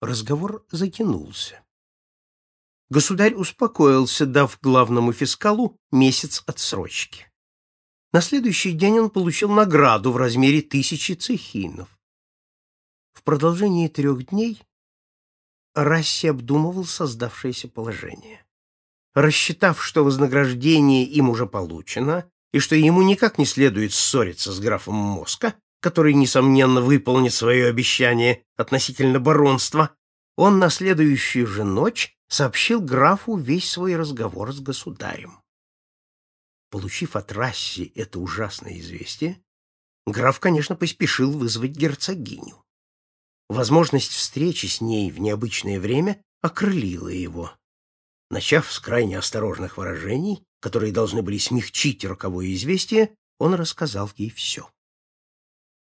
разговор затянулся. Государь успокоился, дав главному фискалу месяц отсрочки. На следующий день он получил награду в размере тысячи цехинов. В продолжении трех дней Расси обдумывал создавшееся положение. Рассчитав, что вознаграждение им уже получено, и что ему никак не следует ссориться с графом Моска, который, несомненно, выполнит свое обещание относительно баронства, он на следующую же ночь сообщил графу весь свой разговор с государем. Получив от Расси это ужасное известие, граф, конечно, поспешил вызвать герцогиню. Возможность встречи с ней в необычное время окрылила его. Начав с крайне осторожных выражений, которые должны были смягчить роковое известие, он рассказал ей все.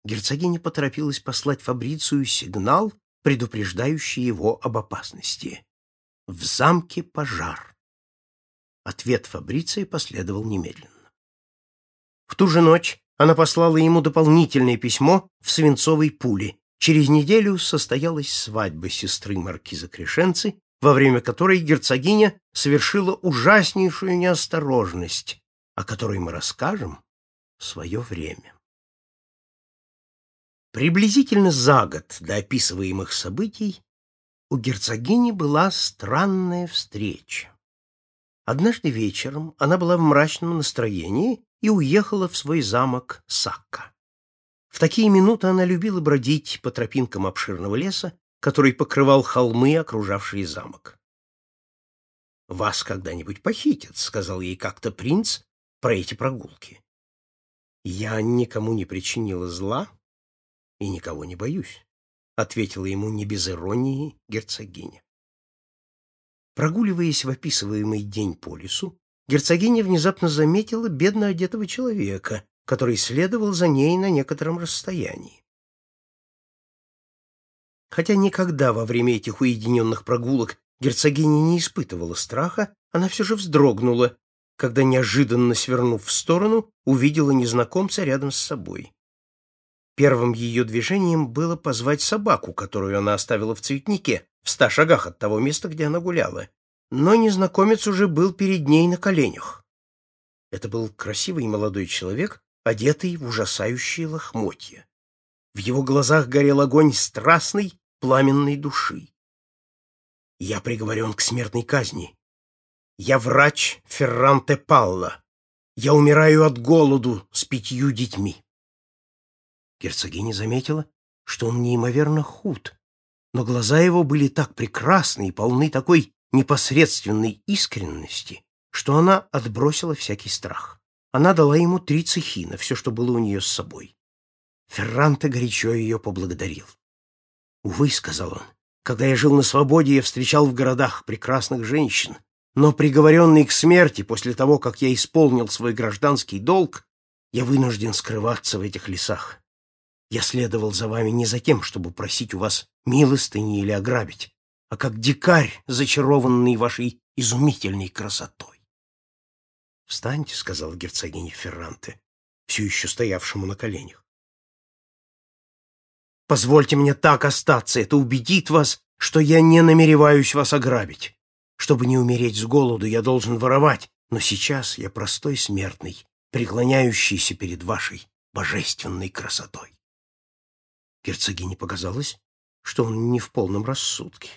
Герцогиня поторопилась послать Фабрицию сигнал, предупреждающий его об опасности. «В замке пожар». Ответ Фабриции последовал немедленно. В ту же ночь она послала ему дополнительное письмо в свинцовой пуле. Через неделю состоялась свадьба сестры маркиза Крешенцы, во время которой герцогиня совершила ужаснейшую неосторожность, о которой мы расскажем в свое время. Приблизительно за год до описываемых событий у герцогини была странная встреча. Однажды вечером она была в мрачном настроении и уехала в свой замок Сакка. В такие минуты она любила бродить по тропинкам обширного леса который покрывал холмы, окружавшие замок. «Вас когда-нибудь похитят», — сказал ей как-то принц про эти прогулки. «Я никому не причинила зла и никого не боюсь», — ответила ему не без иронии герцогиня. Прогуливаясь в описываемый день по лесу, герцогиня внезапно заметила бедно одетого человека, который следовал за ней на некотором расстоянии. Хотя никогда во время этих уединенных прогулок герцогиня не испытывала страха, она все же вздрогнула, когда, неожиданно свернув в сторону, увидела незнакомца рядом с собой. Первым ее движением было позвать собаку, которую она оставила в цветнике, в ста шагах от того места, где она гуляла. Но незнакомец уже был перед ней на коленях. Это был красивый молодой человек, одетый в ужасающие лохмотья. В его глазах горел огонь страстный пламенной души. Я приговорен к смертной казни. Я врач Ферранте Палла. Я умираю от голоду с пятью детьми. Герцогиня заметила, что он неимоверно худ, но глаза его были так прекрасны и полны такой непосредственной искренности, что она отбросила всякий страх. Она дала ему три цехина, все, что было у нее с собой. Ферранте горячо ее поблагодарил. «Увы», — сказал он, — «когда я жил на свободе, я встречал в городах прекрасных женщин, но приговоренный к смерти после того, как я исполнил свой гражданский долг, я вынужден скрываться в этих лесах. Я следовал за вами не за тем, чтобы просить у вас милостыни или ограбить, а как дикарь, зачарованный вашей изумительной красотой. «Встаньте», — сказала герцогиня Ферранте, все еще стоявшему на коленях. Позвольте мне так остаться, это убедит вас, что я не намереваюсь вас ограбить. Чтобы не умереть с голоду, я должен воровать, но сейчас я простой смертный, преклоняющийся перед вашей божественной красотой. Герцогине показалось, что он не в полном рассудке.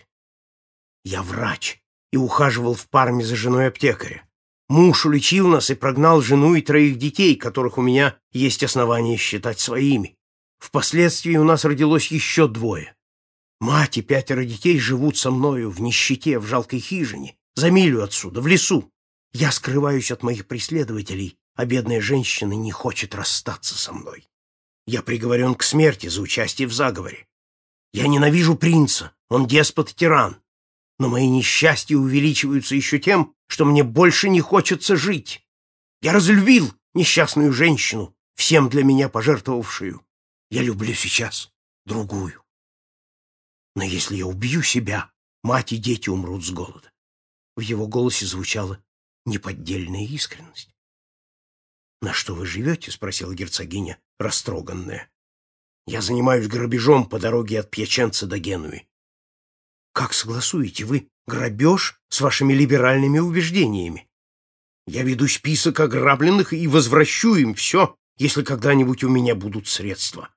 Я врач и ухаживал в парме за женой аптекаря. Муж уличил нас и прогнал жену и троих детей, которых у меня есть основания считать своими. Впоследствии у нас родилось еще двое. Мать и пятеро детей живут со мною в нищете, в жалкой хижине, за милю отсюда, в лесу. Я скрываюсь от моих преследователей, а бедная женщина не хочет расстаться со мной. Я приговорен к смерти за участие в заговоре. Я ненавижу принца, он деспот и тиран. Но мои несчастья увеличиваются еще тем, что мне больше не хочется жить. Я разлюбил несчастную женщину, всем для меня пожертвовавшую. Я люблю сейчас другую. Но если я убью себя, мать и дети умрут с голода. В его голосе звучала неподдельная искренность. «На что вы живете?» — спросила герцогиня, растроганная. «Я занимаюсь грабежом по дороге от Пьяченца до Генуи. Как согласуете вы грабеж с вашими либеральными убеждениями? Я веду список ограбленных и возвращу им все, если когда-нибудь у меня будут средства.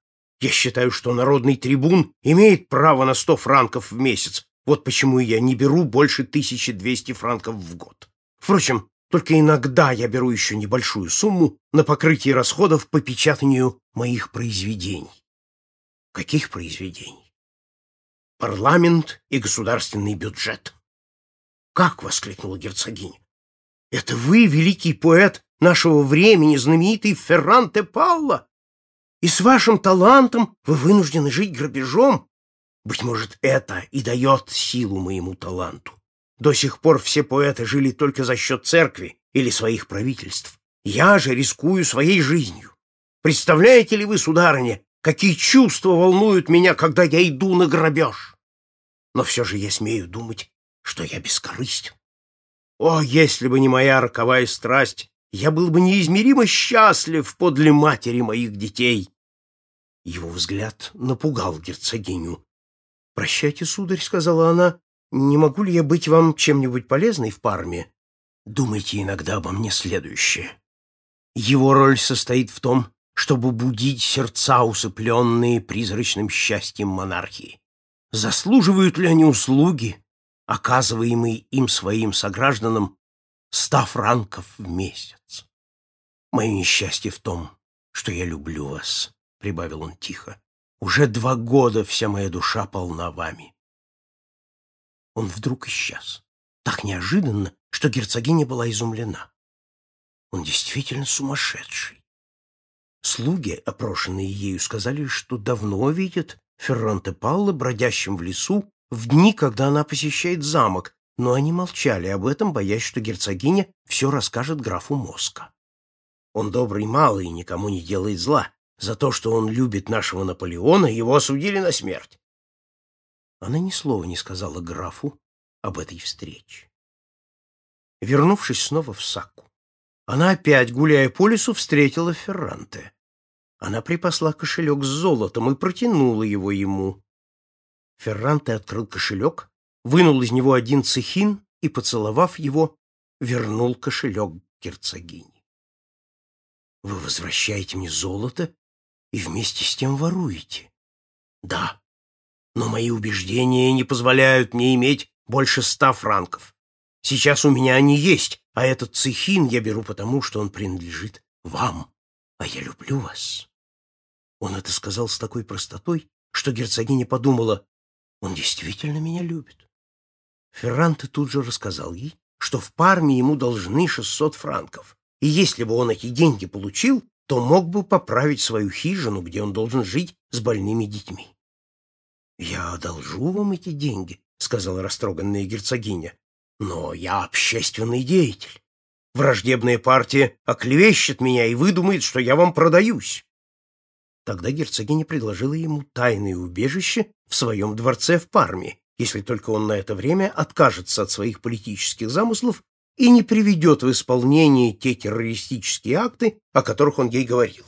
Я считаю, что народный трибун имеет право на сто франков в месяц. Вот почему я не беру больше 1200 франков в год. Впрочем, только иногда я беру еще небольшую сумму на покрытие расходов по печатанию моих произведений. Каких произведений? Парламент и государственный бюджет. Как воскликнула герцогиня. Это вы, великий поэт нашего времени, знаменитый Ферранте Палла? И с вашим талантом вы вынуждены жить грабежом? Быть может, это и дает силу моему таланту. До сих пор все поэты жили только за счет церкви или своих правительств. Я же рискую своей жизнью. Представляете ли вы, сударыня, какие чувства волнуют меня, когда я иду на грабеж? Но все же я смею думать, что я бескорыстен. О, если бы не моя роковая страсть, я был бы неизмеримо счастлив подле матери моих детей. Его взгляд напугал герцогиню. «Прощайте, сударь», — сказала она, — «не могу ли я быть вам чем-нибудь полезной в Парме? Думайте иногда обо мне следующее. Его роль состоит в том, чтобы будить сердца, усыпленные призрачным счастьем монархии. Заслуживают ли они услуги, оказываемые им своим согражданам, ста франков в месяц? Мое несчастье в том, что я люблю вас, — прибавил он тихо. Уже два года вся моя душа полна вами. Он вдруг исчез. Так неожиданно, что герцогиня была изумлена. Он действительно сумасшедший. Слуги, опрошенные ею, сказали, что давно видят Ферранте Палло бродящим в лесу в дни, когда она посещает замок, но они молчали об этом, боясь, что герцогиня все расскажет графу Моска. Он добрый малый и никому не делает зла. За то, что он любит нашего Наполеона, его осудили на смерть. Она ни слова не сказала графу об этой встрече. Вернувшись снова в Сакку, она опять, гуляя по лесу, встретила Ферранте. Она припасла кошелек с золотом и протянула его ему. Ферранте открыл кошелек, вынул из него один цехин и, поцеловав его, вернул кошелек герцогине. «Вы возвращаете мне золото и вместе с тем воруете?» «Да, но мои убеждения не позволяют мне иметь больше ста франков. Сейчас у меня они есть, а этот цехин я беру потому, что он принадлежит вам, а я люблю вас. Он это сказал с такой простотой, что герцогиня подумала, он действительно меня любит. Ферранте тут же рассказал ей, что в Парме ему должны шестьсот франков, и если бы он эти деньги получил, то мог бы поправить свою хижину, где он должен жить с больными детьми. «Я одолжу вам эти деньги», — сказала растроганная герцогиня. Но я общественный деятель. Враждебная партия оклевещет меня и выдумает, что я вам продаюсь. Тогда герцогиня предложила ему тайное убежище в своем дворце в Парме, если только он на это время откажется от своих политических замыслов и не приведет в исполнение те террористические акты, о которых он ей говорил.